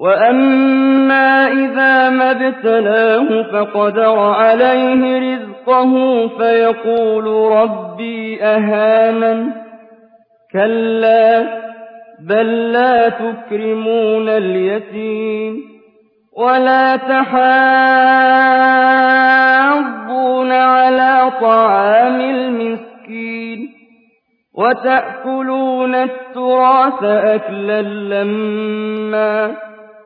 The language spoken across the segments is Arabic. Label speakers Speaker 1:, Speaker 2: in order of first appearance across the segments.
Speaker 1: وأما إذا ما ابتلاه فقدر عليه رزقه فيقول ربي أهانن كلا بل لا تكرمون اليتيم ولا تحاضون على طعام المسكين وتأكلون التراث أكلا لما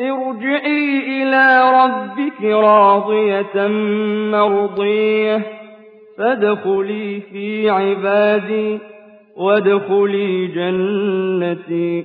Speaker 1: ارجعي إلى ربك راضية مرضية. فادخلي في عبادي وادخلي جنتي.